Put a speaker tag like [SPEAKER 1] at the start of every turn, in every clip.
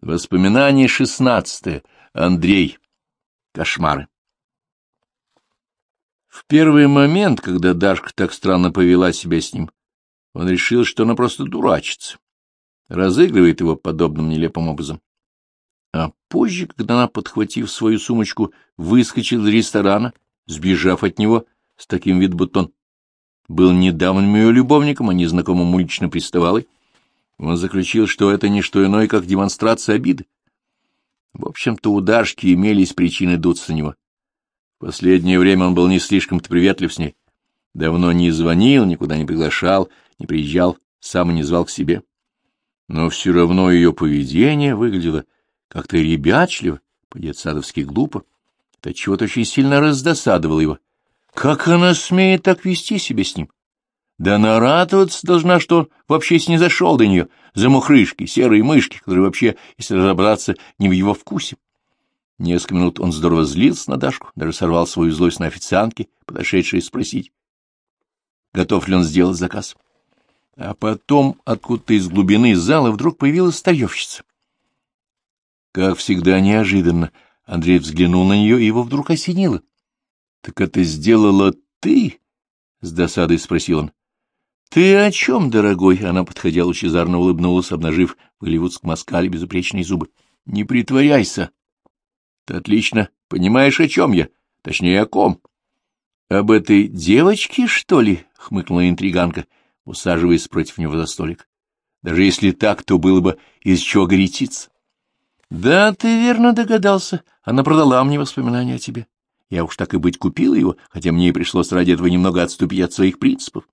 [SPEAKER 1] Воспоминание шестнадцатое. Андрей. Кошмары. В первый момент, когда Дашка так странно повела себя с ним, он решил, что она просто дурачится, разыгрывает его подобным нелепым образом. А позже, когда она, подхватив свою сумочку, выскочила из ресторана, сбежав от него с таким видом, будто он был недавним ее любовником, а не знакомым улично приставалой, он заключил, что это не что иное, как демонстрация обиды. В общем-то, у Дашки имелись причины дуться на него. В последнее время он был не слишком-то приветлив с ней. Давно не звонил, никуда не приглашал, не приезжал, сам не звал к себе. Но все равно ее поведение выглядело как-то ребячливо, по-детсадовски глупо. Это чего-то очень сильно раздосадовало его. Как она смеет так вести себя с ним? Да она радоваться должна, что он вообще снизошел до нее, за мухрышки, серые мышки, которые вообще, если разобраться, не в его вкусе. Несколько минут он здорово злился на Дашку, даже сорвал свою злость на официантке, подошедшей спросить, готов ли он сделать заказ. А потом откуда-то из глубины зала вдруг появилась старьевщица. Как всегда неожиданно, Андрей взглянул на нее, и его вдруг осенило. — Так это сделала ты? — с досадой спросил он. — Ты о чем, дорогой? — она, подходя, лучезарно улыбнулась, обнажив в голливудском оскале безупречные зубы. — Не притворяйся. — Ты отлично понимаешь, о чем я, точнее, о ком. — Об этой девочке, что ли? — хмыкнула интриганка, усаживаясь против него за столик. — Даже если так, то было бы из чего горячиться. — Да, ты верно догадался. Она продала мне воспоминания о тебе. Я уж так и быть купила его, хотя мне и пришлось ради этого немного отступить от своих принципов.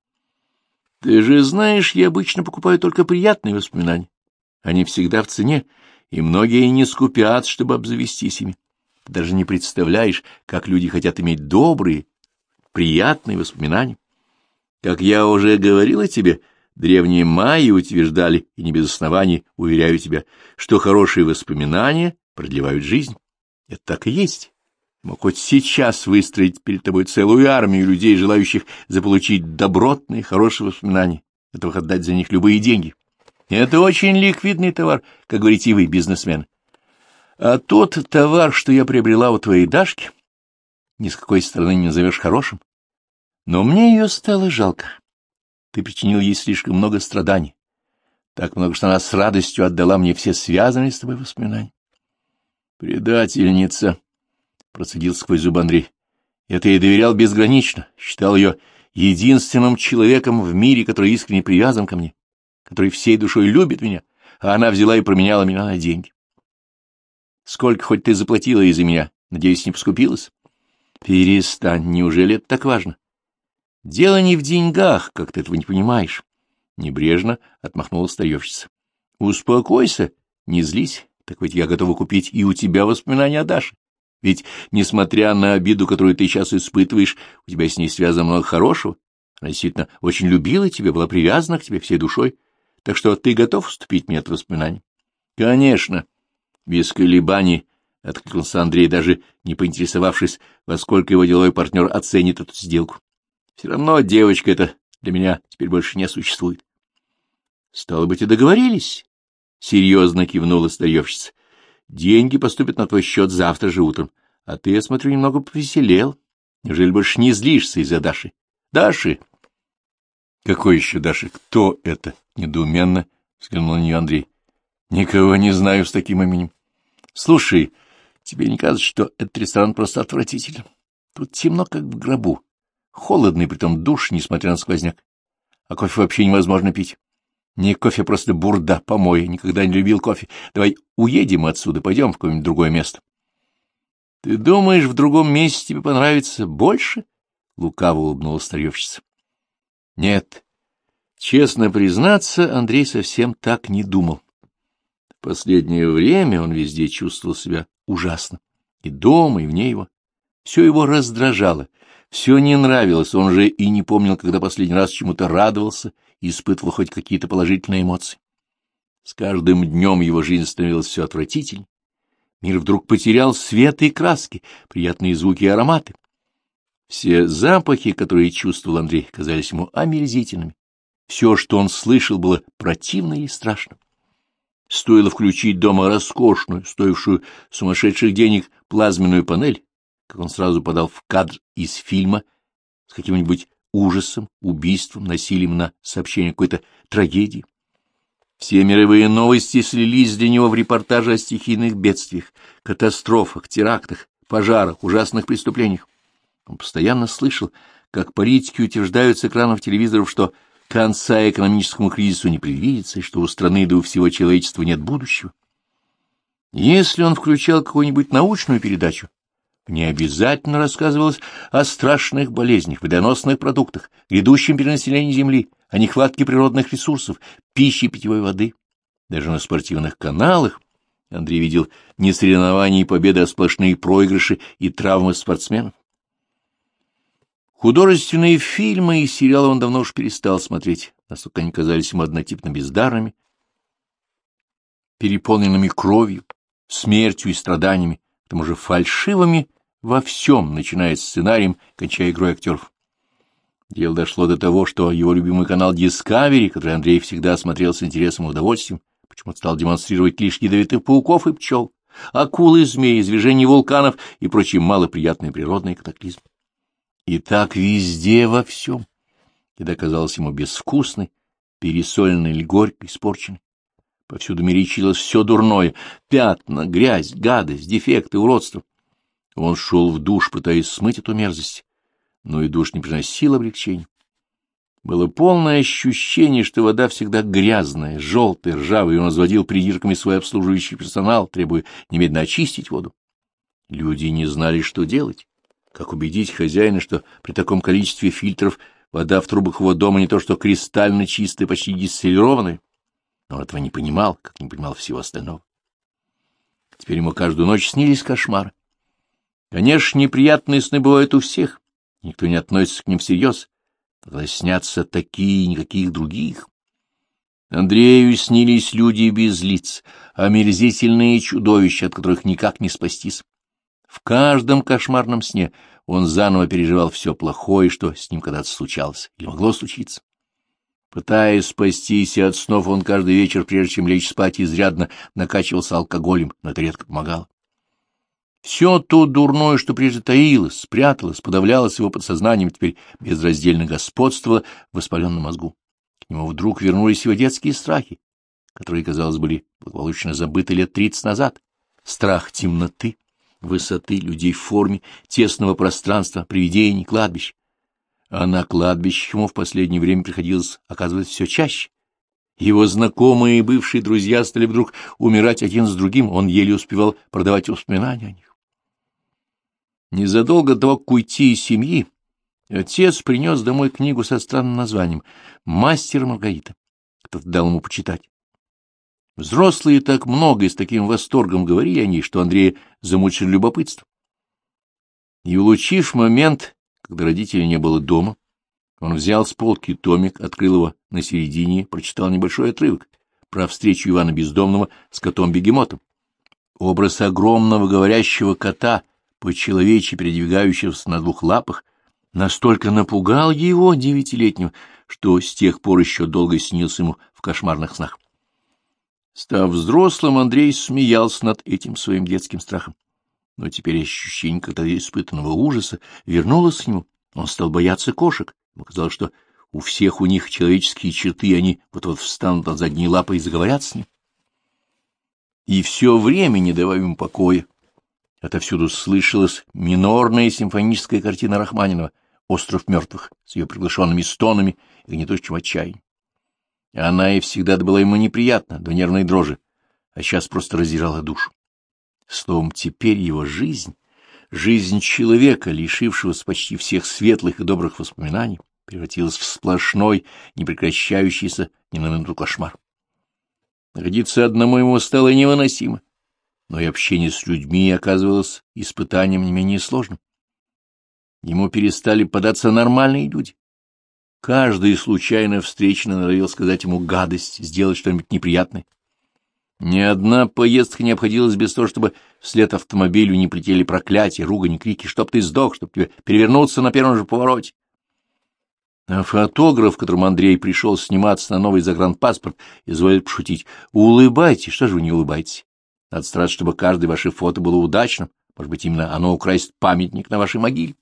[SPEAKER 1] Ты же знаешь, я обычно покупаю только приятные воспоминания. Они всегда в цене, и многие не скупят, чтобы обзавестись ими. Ты даже не представляешь, как люди хотят иметь добрые, приятные воспоминания. Как я уже говорила тебе, древние майи утверждали, и не без оснований, уверяю тебя, что хорошие воспоминания продлевают жизнь. Это так и есть мог хоть сейчас выстроить перед тобой целую армию людей, желающих заполучить добротные, хорошие воспоминания, готовых отдать за них любые деньги. Это очень ликвидный товар, как говорите вы, бизнесмен. А тот товар, что я приобрела у твоей Дашки, ни с какой стороны не назовешь хорошим. Но мне ее стало жалко. Ты причинил ей слишком много страданий. Так много, что она с радостью отдала мне все связанные с тобой воспоминания. Предательница, процедил сквозь зуб Андрей. Это я доверял безгранично, считал ее единственным человеком в мире, который искренне привязан ко мне, который всей душой любит меня, а она взяла и променяла меня на деньги. Сколько хоть ты заплатила из-за меня? Надеюсь, не поскупилась? Перестань, неужели это так важно? Дело не в деньгах, как ты этого не понимаешь. Небрежно отмахнула старьевщица. Успокойся, не злись, так ведь я готова купить и у тебя воспоминания о Даше. Ведь, несмотря на обиду, которую ты сейчас испытываешь, у тебя с ней связано много хорошего. Она действительно очень любила тебя, была привязана к тебе всей душой. Так что ты готов вступить мне от воспоминаний? — Конечно. Без колебаний откликнулся Андрей, даже не поинтересовавшись, во сколько его деловой партнер оценит эту сделку. Все равно девочка эта для меня теперь больше не существует. — Стало быть, и договорились? — серьезно кивнула старьевщица. Деньги поступят на твой счет завтра же утром. А ты, я смотрю, немного повеселел. Неужели больше не злишься из-за Даши? Даши? Какой еще Даши? Кто это? Недоуменно взглянул на нее Андрей. Никого не знаю с таким именем. Слушай, тебе не кажется, что этот ресторан просто отвратителен? Тут темно, как в гробу. Холодный, притом душ, несмотря на сквозняк. А кофе вообще невозможно пить. Не кофе, просто бурда, помой. Никогда не любил кофе. Давай уедем отсюда, пойдем в какое-нибудь другое место. — Ты думаешь, в другом месте тебе понравится больше? — лукаво улыбнулась старьевщица. — Нет. Честно признаться, Андрей совсем так не думал. В последнее время он везде чувствовал себя ужасно. И дома, и вне его. Все его раздражало, все не нравилось, он же и не помнил, когда последний раз чему-то радовался испытывал хоть какие-то положительные эмоции. С каждым днем его жизнь становилась все отвратительней. Мир вдруг потерял свет и краски, приятные звуки и ароматы. Все запахи, которые чувствовал Андрей, казались ему омерзительными. Все, что он слышал, было противно и страшно. Стоило включить дома роскошную, стоившую сумасшедших денег, плазменную панель, как он сразу подал в кадр из фильма с каким-нибудь ужасом, убийством, насилием на сообщение какой-то трагедии. Все мировые новости слились для него в репортаже о стихийных бедствиях, катастрофах, терактах, пожарах, ужасных преступлениях. Он постоянно слышал, как политики утверждают с экранов телевизоров, что конца экономическому кризису не предвидится, и что у страны да у всего человечества нет будущего. Если он включал какую-нибудь научную передачу, не обязательно рассказывалось о страшных болезнях, водоносных продуктах, грядущем перенаселении Земли, о нехватке природных ресурсов, пищи питьевой воды. Даже на спортивных каналах Андрей видел не соревнования и победы, а сплошные проигрыши и травмы спортсменов. Художественные фильмы и сериалы он давно уж перестал смотреть, насколько они казались ему однотипно бездарными, переполненными кровью, смертью и страданиями, к тому же фальшивыми во всем, начиная с сценарием, кончая игрой актеров. Дело дошло до того, что его любимый канал Discovery, который Андрей всегда смотрел с интересом и удовольствием, почему-то стал демонстрировать лишь ядовитых пауков и пчел, акулы, змеи, извержения вулканов и прочие малоприятные природные катаклизмы. И так везде во всем. Еда казалась ему безвкусной, пересоленной горькой, испорченной. Повсюду мерещилось все дурное — пятна, грязь, гадость, дефекты, уродство. Он шел в душ, пытаясь смыть эту мерзость, но и душ не приносил облегчения. Было полное ощущение, что вода всегда грязная, желтая, ржавая, и он разводил придирками свой обслуживающий персонал, требуя немедленно очистить воду. Люди не знали, что делать. Как убедить хозяина, что при таком количестве фильтров вода в трубах его дома не то что кристально чистая, почти дистиллированная? Он этого не понимал, как не понимал всего остального. Теперь ему каждую ночь снились кошмары. Конечно, неприятные сны бывают у всех, никто не относится к ним всерьез, когда снятся такие, никаких других. Андрею снились люди без лиц, омерзительные чудовища, от которых никак не спастись. В каждом кошмарном сне он заново переживал все плохое, что с ним когда-то случалось или могло случиться. Пытаясь спастись от снов, он каждый вечер, прежде чем лечь спать, изрядно накачивался алкоголем, но это редко помогало. Все то дурное, что прежде таилось, спряталось, подавлялось его подсознанием, теперь безраздельно господствовало в воспаленном мозгу. К нему вдруг вернулись его детские страхи, которые, казалось, были благополучно забыты лет тридцать назад. Страх темноты, высоты, людей в форме, тесного пространства, привидений, кладбищ. А на кладбищах ему в последнее время приходилось оказывать все чаще. Его знакомые и бывшие друзья стали вдруг умирать один с другим, он еле успевал продавать воспоминания о них. Незадолго до того, уйти из семьи, отец принес домой книгу со странным названием «Мастер Маргарита». Кто-то дал ему почитать. Взрослые так много и с таким восторгом говорили о ней, что Андрея замучили любопытство. И, улучив момент, когда родителей не было дома, он взял с полки томик, открыл его на середине, прочитал небольшой отрывок про встречу Ивана Бездомного с котом-бегемотом. Образ огромного говорящего кота, по-человечьи передвигающегося на двух лапах, настолько напугал его, девятилетнего, что с тех пор еще долго снился ему в кошмарных снах. Став взрослым, Андрей смеялся над этим своим детским страхом. Но теперь ощущение когда испытанного ужаса вернулось к нему. Он стал бояться кошек. Ему казалось, что у всех у них человеческие черты, и они вот-вот встанут на задние лапы и заговорят с ним. И все время, не давая ему покоя, отовсюду слышалась минорная симфоническая картина Рахманинова «Остров мертвых» с ее приглашенными стонами и гнетущим отчаянием. Она и всегда была ему неприятна, до нервной дрожи, а сейчас просто раздирала душу. Словом, теперь его жизнь, жизнь человека, лишившегося почти всех светлых и добрых воспоминаний, превратилась в сплошной, непрекращающийся ни на минуту кошмар. Находиться одному ему стало невыносимо, но и общение с людьми оказывалось испытанием не менее сложным. Ему перестали податься нормальные люди. Каждый случайно встречный норовил сказать ему гадость, сделать что-нибудь неприятное. Ни одна поездка не обходилась без того, чтобы вслед автомобилю не плетели проклятия, ругань, крики, чтоб ты сдох, чтоб тебе перевернуться на первом же повороте. А фотограф, которому Андрей пришел сниматься на новый загранпаспорт, изволит пошутить. Улыбайтесь, что же вы не улыбаетесь? Надо стараться, чтобы каждое ваше фото было удачным. Может быть, именно оно украсит памятник на вашей могиле.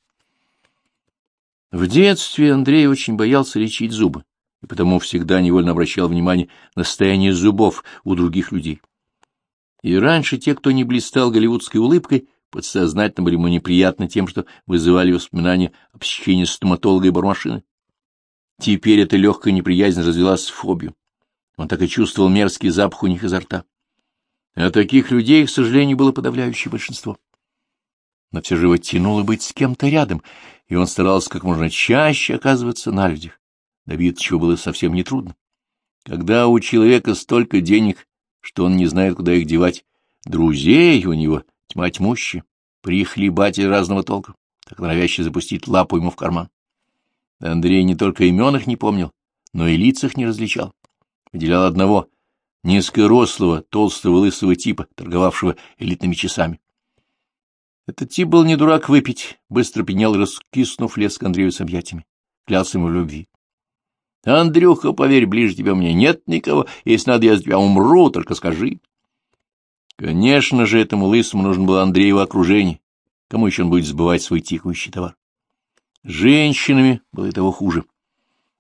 [SPEAKER 1] В детстве Андрей очень боялся лечить зубы, и потому всегда невольно обращал внимание на состояние зубов у других людей. И раньше те, кто не блистал голливудской улыбкой, подсознательно были ему неприятны тем, что вызывали воспоминания о посещении стоматолога и бармашины. Теперь эта легкая неприязнь развелась в фобию. Он так и чувствовал мерзкий запах у них изо рта. А таких людей, к сожалению, было подавляющее большинство. Но все же его тянуло быть с кем-то рядом, и он старался как можно чаще оказываться на людях, добиться чего было совсем нетрудно. Когда у человека столько денег, что он не знает, куда их девать, друзей у него тьма тьмущая, прихлебатель разного толка, так норовяще запустить лапу ему в карман. Андрей не только имен их не помнил, но и лиц их не различал. Выделял одного — низкорослого, толстого, лысого типа, торговавшего элитными часами. Этот тип был не дурак выпить, быстро пенял, раскиснув, лес к Андрею с объятиями. Клялся ему в любви. — Андрюха, поверь, ближе тебя мне нет никого. Если надо, я за тебя умру, только скажи. Конечно же, этому лысому нужно было Андреево окружение. Кому еще он будет сбывать свой тикающий товар? Женщинами было и того хуже.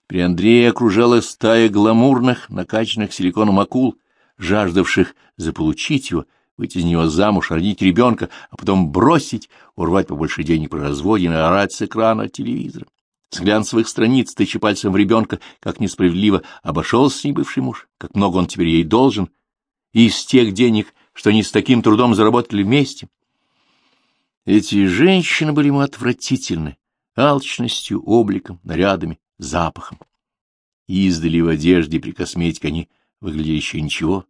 [SPEAKER 1] При Андрее окружала стая гламурных, накачанных силиконом акул, жаждавших заполучить его, выйти из него замуж, родить ребенка, а потом бросить, урвать побольше денег при разводе и наорать с экрана телевизора. С глянцевых страниц, тыча пальцем в ребенка, как несправедливо обошелся с ней бывший муж, как много он теперь ей должен, и из тех денег, что они с таким трудом заработали вместе. Эти женщины были ему отвратительны, алчностью, обликом, нарядами, запахом. Издали в одежде при косметике они выглядели еще ничего,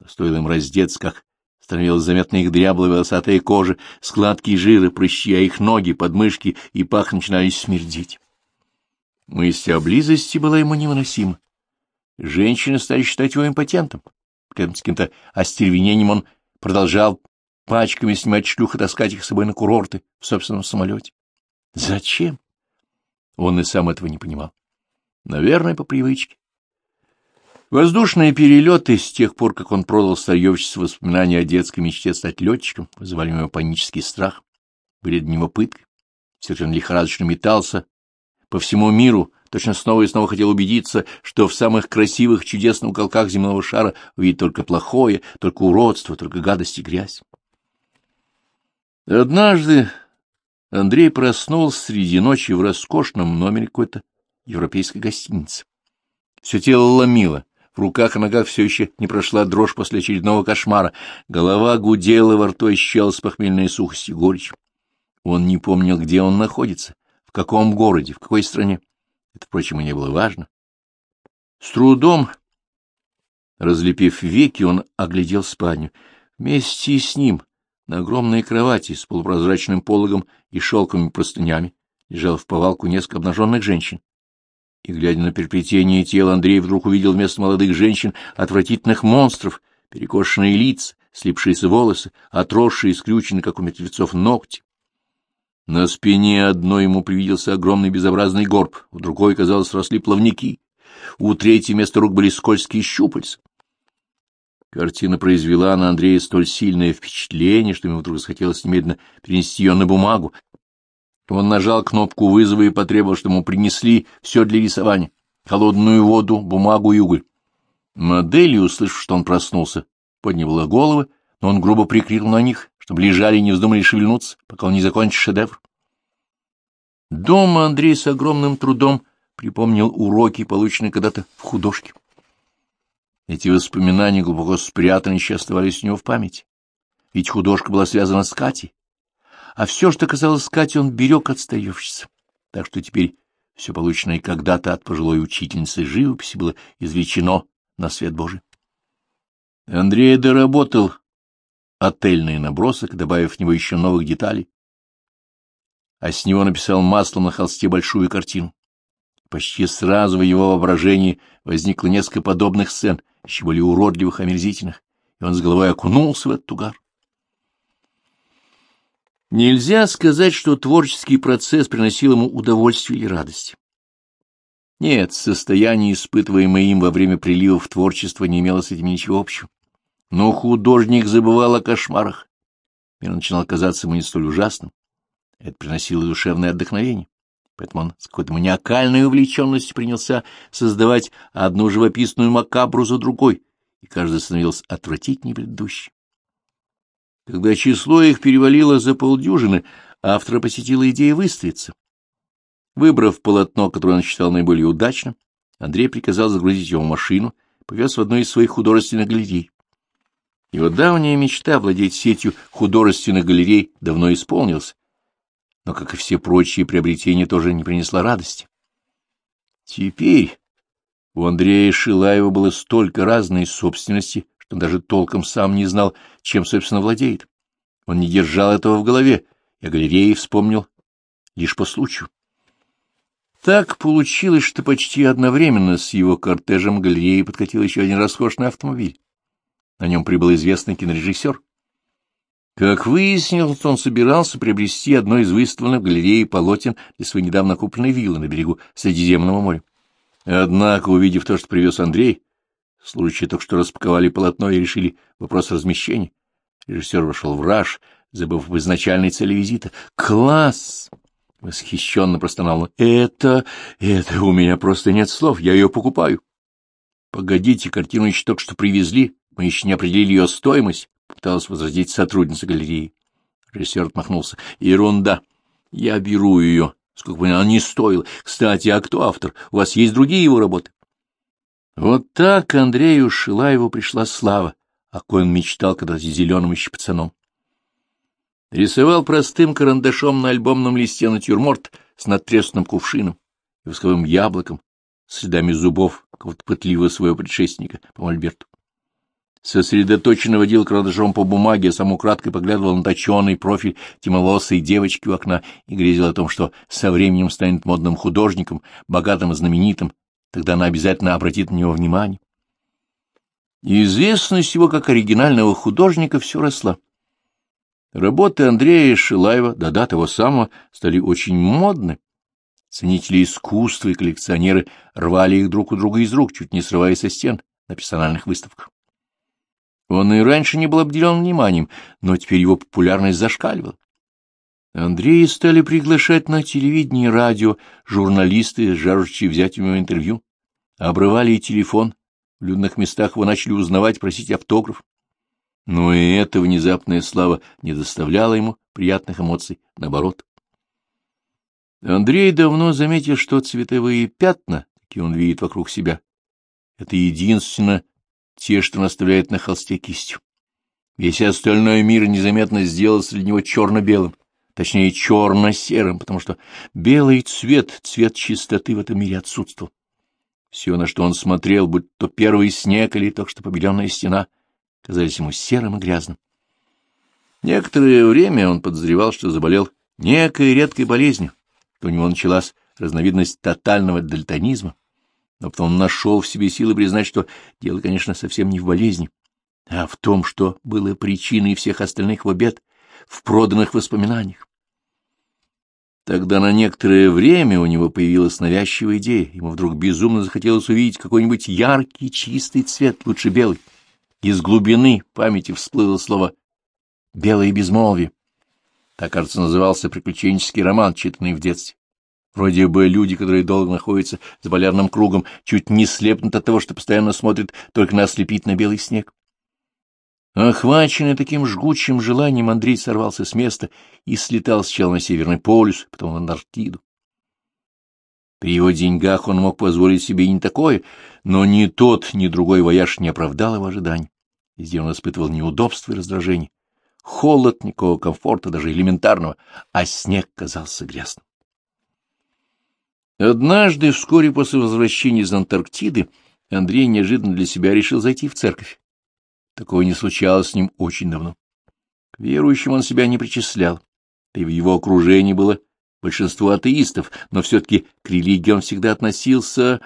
[SPEAKER 1] но стоило им раздеться, как становилась заметна их дряблая волосатая кожа, складки жира, прыщи, а их ноги, подмышки и пах начинали смердеть. Мысль о близости была ему невыносима. Женщины стали считать его импотентом. С каким-то остервенением он продолжал пачками снимать шлюх и таскать их с собой на курорты в собственном самолете. Зачем? Он и сам этого не понимал. Наверное, по привычке. Воздушные перелеты с тех пор, как он продал старьевщице воспоминания о детской мечте стать летчиком, вызывали у него панический страх, были для него пыткой. Совершенно лихорадочно метался по всему миру, точно снова и снова хотел убедиться, что в самых красивых, чудесных уголках земного шара увидит только плохое, только уродство, только гадость и грязь. Однажды Андрей проснулся среди ночи в роскошном номере какой-то европейской гостиницы. Все тело ломило, в руках и ногах все еще не прошла дрожь после очередного кошмара, голова гудела, во рту исчез похмельная сухость и горечь. Он не помнил, где он находится, в каком городе, в какой стране. Это, впрочем, и не было важно. С трудом, разлепив веки, он оглядел спальню. Вместе с ним на огромной кровати с полупрозрачным пологом и шелковыми простынями лежал в повалку несколько обнаженных женщин. И, глядя на переплетение тела, Андрей вдруг увидел вместо молодых женщин отвратительных монстров, перекошенные лица, слипшиеся волосы, отросшие и скрюченные, как у мертвецов, ногти. На спине одной ему привиделся огромный безобразный горб, у другой, казалось, росли плавники, у третьей вместо рук были скользкие щупальца. Картина произвела на Андрея столь сильное впечатление, что ему вдруг захотелось немедленно перенести ее на бумагу. Он нажал кнопку вызова и потребовал, чтобы ему принесли все для рисования — холодную воду, бумагу и уголь. Модели, услышав, что он проснулся, подняла головы, но он грубо прикрыл на них, чтобы лежали и не вздумали шевельнуться, пока он не закончит шедевр. Дома Андрей с огромным трудом припомнил уроки, полученные когда-то в художке. Эти воспоминания, глубоко спрятанные, еще оставались у него в памяти. Ведь художка была связана с Катей. А все, что касалось Кати, он берег отстаевщица. Так что теперь все полученное когда-то от пожилой учительницы живописи было извлечено на свет Божий. Андрей доработал отельный набросок, добавив в него еще новых деталей, а с него написал маслом на холсте большую картину. Почти сразу в его воображении возникло несколько подобных сцен, еще более уродливых и омерзительных, и он с головой окунулся в этот угар. Нельзя сказать, что творческий процесс приносил ему удовольствие или радость. Нет, состояние, испытываемое им во время приливов творчества, не имело с этим ничего общего. Но художник забывал о кошмарах. Мир начинал казаться ему не столь ужасным. Это приносило душевное отдохновение. Поэтому он с какой-то маниакальной увлеченностью принялся создавать одну живописную макабру за другой, и каждый становился отвратительнее предыдущий. Когда число их перевалило за полдюжины, автора посетила идея выставиться. Выбрав полотно, которое он считал наиболее удачным, Андрей приказал загрузить его в машину, повез в одну из своих художественных галерей. Его давняя мечта владеть сетью художественных галерей давно исполнилась, но, как и все прочие приобретения, тоже не принесла радости. Теперь у Андрея Шилаева было столько разной собственности, что он даже толком сам не знал, чем, собственно, владеет. Он не держал этого в голове, и о галерее вспомнил лишь по случаю. Так получилось, что почти одновременно с его кортежем галереи подкатил еще один роскошный автомобиль. На нем прибыл известный кинорежиссер. Как выяснилось, он собирался приобрести одно из выставленных в галерее полотен для своей недавно купленной виллы на берегу Средиземного моря. Однако, увидев то, что привез Андрей, служащие только что распаковали полотно и решили вопрос размещения. Режиссер вошел в раж, забыв об изначальной цели визита. «Класс!» Восхищенно простонал он. «Это... это у меня просто нет слов, я ее покупаю». «Погодите, картину еще только что привезли, мы еще не определили ее стоимость», — попыталась возразить сотрудница галереи. Режиссер отмахнулся. «Ерунда. Я беру ее, сколько бы она ни стоила. Кстати, а кто автор? У вас есть другие его работы?» Вот так Андрею Шилаеву пришла слава, о кой он мечтал когда-то зеленым еще пацаном. Рисовал простым карандашом на альбомном листе натюрморт с надтресным кувшином и восковым яблоком, следами зубов какого-то пытливого своего предшественника по мольберту. Сосредоточенно водил карандашом по бумаге, а сам украдкой поглядывал на точеный профиль темоволосой девочки у окна и грезил о том, что со временем станет модным художником, богатым и знаменитым, тогда она обязательно обратит на него внимание. И известность его как оригинального художника все росла. Работы Андрея Шилаева, да-да, того самого, стали очень модны. Ценители искусства и коллекционеры рвали их друг у друга из рук, чуть не срывая со стен на персональных выставках. Он и раньше не был обделен вниманием, но теперь его популярность зашкаливала. Андрея стали приглашать на телевидение и радио журналисты, жаждущие взять у него интервью. Обрывали и телефон. В людных местах его начали узнавать, просить автограф. Но и эта внезапная слава не доставляла ему приятных эмоций, наоборот. Андрей давно заметил, что цветовые пятна, какие он видит вокруг себя, это единственно те, что наставляет на холсте кистью. Весь остальной мир незаметно сделал среди него черно-белым, точнее черно-серым, потому что белый цвет, цвет чистоты в этом мире отсутствовал. Все, на что он смотрел, будь то первый снег или только что побеленная стена — казались ему серым и грязным. Некоторое время он подозревал, что заболел некой редкой болезнью, что у него началась разновидность тотального дальтонизма, но потом нашел в себе силы признать, что дело, конечно, совсем не в болезни, а в том, что было причиной всех остальных его бед, в проданных воспоминаниях. Тогда на некоторое время у него появилась навязчивая идея, ему вдруг безумно захотелось увидеть какой-нибудь яркий, чистый цвет, лучше белый. Из глубины памяти всплыло слово «белое безмолвие». Так, кажется, назывался приключенческий роман, читанный в детстве. Вроде бы люди, которые долго находятся за полярным кругом, чуть не слепнут от того, что постоянно смотрят только на ослепительно белый снег. Охваченный таким жгучим желанием, Андрей сорвался с места и слетал сначала на Северный полюс, потом в Антарктиду. При его деньгах он мог позволить себе и не такое, но ни тот, ни другой вояж не оправдал его ожиданий. Везде он испытывал неудобство и раздражение. Холод, никакого комфорта, даже элементарного, а снег казался грязным. Однажды, вскоре после возвращения из Антарктиды, Андрей неожиданно для себя решил зайти в церковь. Такого не случалось с ним очень давно. К верующим он себя не причислял, да и в его окружении было большинство атеистов, но все-таки к религии он всегда относился,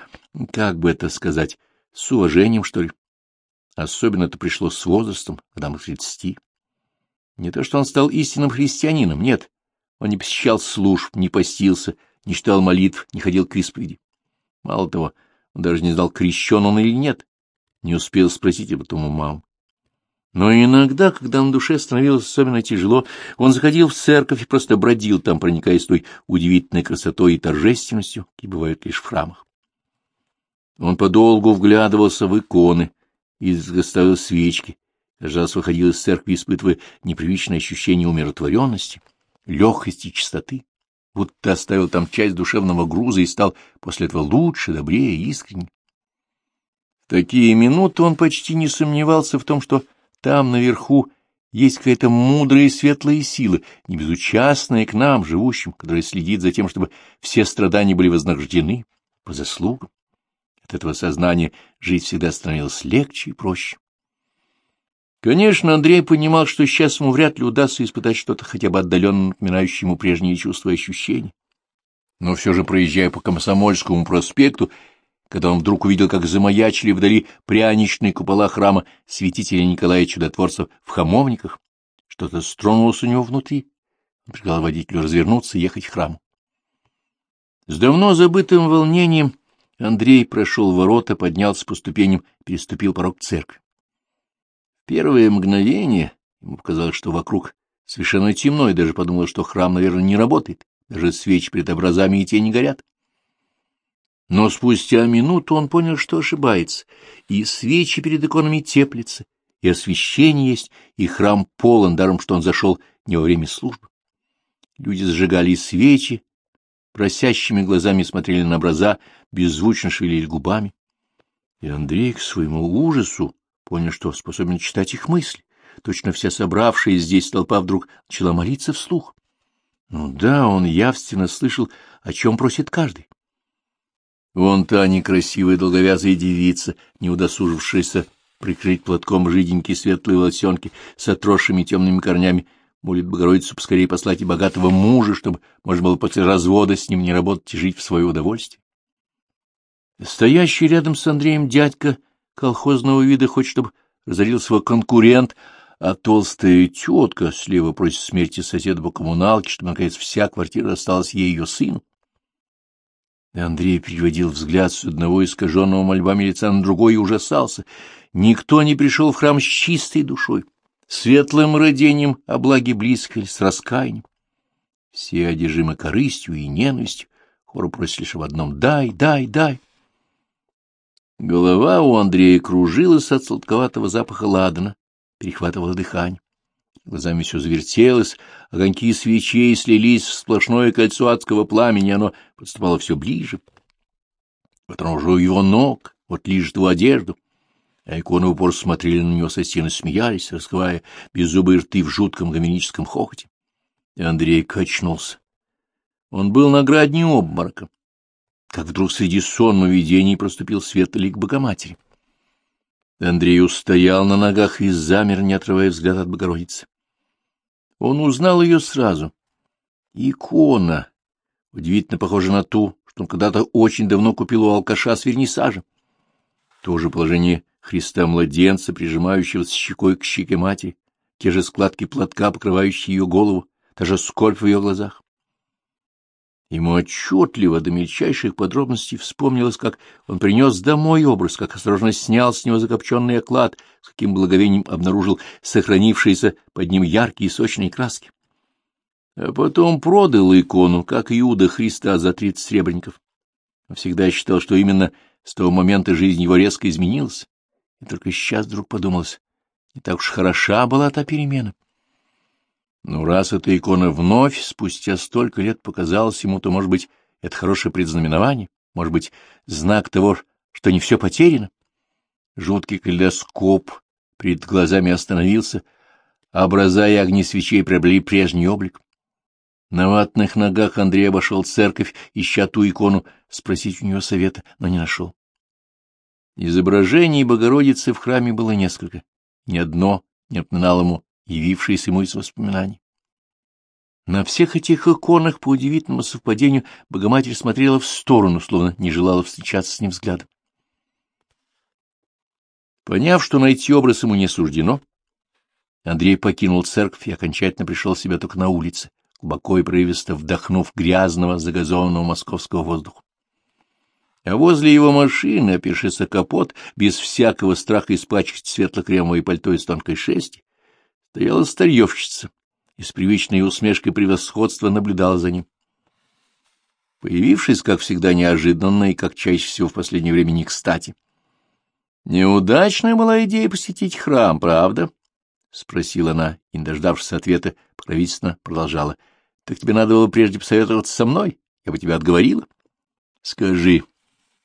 [SPEAKER 1] как бы это сказать, с уважением, что ли. Особенно это пришло с возрастом, когда мы тридцати. Не то, что он стал истинным христианином, нет. Он не посещал служб, не постился, не читал молитв, не ходил к исповеди. Мало того, он даже не знал, крещен он или нет, не успел спросить об этом у мамы. Но иногда, когда на душе становилось особенно тяжело, он заходил в церковь и просто бродил там, проникаясь той удивительной красотой и торжественностью, какие бывают лишь в храмах. Он подолгу вглядывался в иконы и ставил свечки, каждый раз выходил из церкви, испытывая непривычное ощущение умиротворенности, легкости чистоты, будто оставил там часть душевного груза и стал после этого лучше, добрее искренне. В такие минуты он почти не сомневался в том, что там, наверху, есть какая-то мудрая и светлая сила, не безучастная к нам, живущим, которая следит за тем, чтобы все страдания были вознаграждены по заслугам. От этого сознания жить всегда становилось легче и проще. Конечно, Андрей понимал, что сейчас ему вряд ли удастся испытать что-то хотя бы отдаленно напоминающее ему прежние чувства и ощущения. Но все же, проезжая по Комсомольскому проспекту, когда он вдруг увидел, как замаячили вдали пряничные купола храма святителя Николая Чудотворца в хамовниках, что-то стронулось у него внутри. Он приказал водителю развернуться и ехать к храму. С давно забытым волнением Андрей прошел ворота, поднялся по ступеням, переступил порог церкви. Первое мгновение ему показалось, что вокруг совершенно темно, и даже подумал, что храм, наверное, не работает, даже свечи перед образами и тени горят. Но спустя минуту он понял, что ошибается, и свечи перед иконами теплятся, и освещение есть, и храм полон, даром, что он зашел не во время службы. Люди зажигали свечи, просящими глазами смотрели на образа, беззвучно шевелили губами. И Андрей к своему ужасу понял, что способен читать их мысли. Точно вся собравшая здесь толпа вдруг начала молиться вслух. Ну да, он явственно слышал, о чем просит каждый. Вон та некрасивая долговязая девица, не удосужившаяся прикрыть платком жиденькие светлые волосенки с отросшими темными корнями, молит Богородицу поскорее послать и богатого мужа, чтобы можно было после развода с ним не работать и жить в свое удовольствие. Стоящий рядом с Андреем дядька колхозного вида хочет, чтобы разорился его конкурент, а толстая тетка слева просит смерти соседа по коммуналке, чтобы, наконец, вся квартира осталась ей ее сыну. И Андрей переводил взгляд с одного искаженного мольбами лица на другой и ужасался. Никто не пришел в храм с чистой душой, светлым родением о благе близкой, с раскаянием. Все одержимы корыстью и ненавистью, хору просит лишь об одном «дай, дай, дай». Голова у Андрея кружилась от сладковатого запаха ладана, перехватывала дыхание. Глазами все завертелось, огоньки свечей слились в сплошное кольцо адского пламени, оно подступало все ближе. Вот оно уже у его ног, вот лежит его одежду. А иконы упор смотрели на него со стены, смеялись, раскрывая беззубые рты в жутком гомерическом хохоте. И Андрей качнулся. Он был на градне обморока, как вдруг среди сонного видений проступил светлый лик Богоматери. Андрей устоял на ногах и замер, не отрывая взгляд от Богородицы. Он узнал ее сразу. Икона, удивительно похожа на ту, что он когда-то очень давно купил у алкаша с вернисажа. То же положение Христа-младенца, прижимающего с щекой к щеке матери, те же складки платка, покрывающие ее голову, та же скорбь в ее глазах. Ему отчетливо до мельчайших подробностей вспомнилось, как он принес домой образ, как осторожно снял с него закопченный оклад, с каким благовением обнаружил сохранившиеся под ним яркие сочные краски. А потом продал икону, как Иуда Христа за тридцать сребреников. Он всегда считал, что именно с того момента жизнь его резко изменилась, и только сейчас вдруг подумалось, не так уж хороша была та перемена. Ну, раз эта икона вновь, спустя столько лет, показалась ему, то, может быть, это хорошее предзнаменование, может быть, знак того, что не все потеряно. Жуткий калейдоскоп перед глазами остановился, а образа и огни свечей приобрели прежний облик. На ватных ногах Андрей обошел церковь, ища ту икону, спросить у нее совета, но не нашел. Изображений Богородицы в храме было несколько, ни одно не напоминало ему явившиеся ему из воспоминаний. На всех этих иконах, по удивительному совпадению, Богоматерь смотрела в сторону, словно не желала встречаться с ним взглядом. Поняв, что найти образ ему не суждено, Андрей покинул церковь и окончательно пришел себя только на улице, глубоко и прерывисто вдохнув грязного, загазованного московского воздуха. а возле его машины, опершись капот, без всякого страха испачкать светло-кремовое пальто из тонкой шерсти, стояла старьевщица и с привычной усмешкой превосходства наблюдала за ним. Появившись, как всегда, неожиданно и, как чаще всего в последнее время, не кстати. «Неудачная была идея посетить храм, правда?» — спросила она, и, не дождавшись ответа, покровительственно продолжала. — Так тебе надо было прежде посоветоваться со мной, я бы тебя отговорила. — Скажи,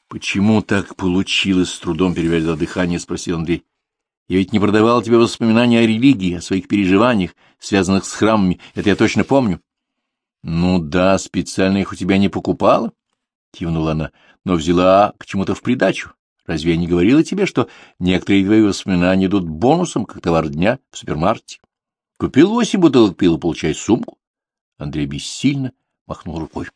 [SPEAKER 1] почему так получилось? — с трудом переведя дыхание, спросил Андрей. — Я ведь не продавал тебе воспоминания о религии, о своих переживаниях, связанных с храмами, это я точно помню. — Ну да, специально их у тебя не покупала, — кивнула она, — но взяла к чему-то в придачу. Разве я не говорила тебе, что некоторые твои воспоминания идут бонусом, как товар дня в супермаркете? Купил восемь бутылок пива, получай сумку. Андрей бессильно махнул рукой.